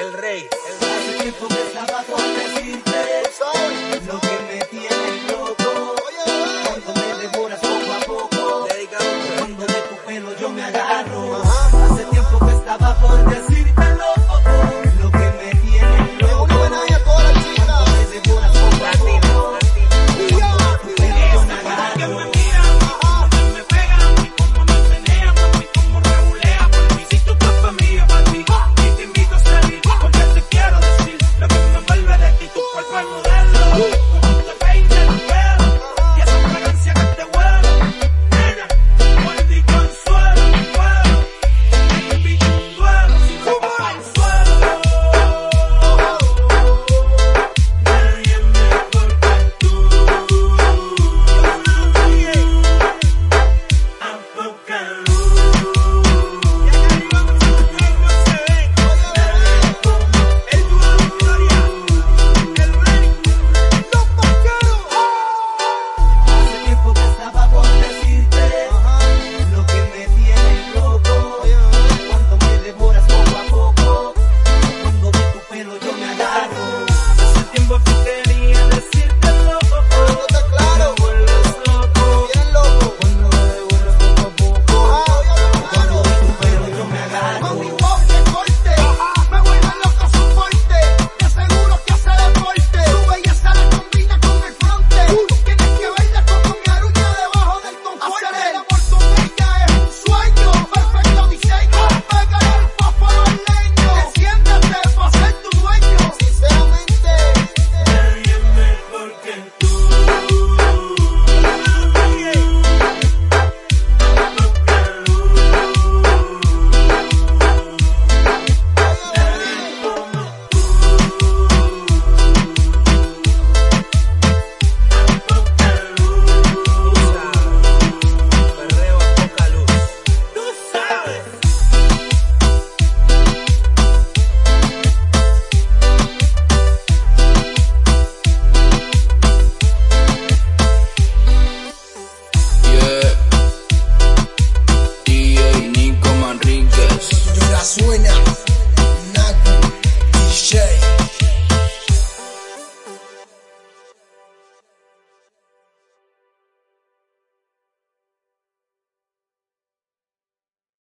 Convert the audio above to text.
el rey, el Hace thank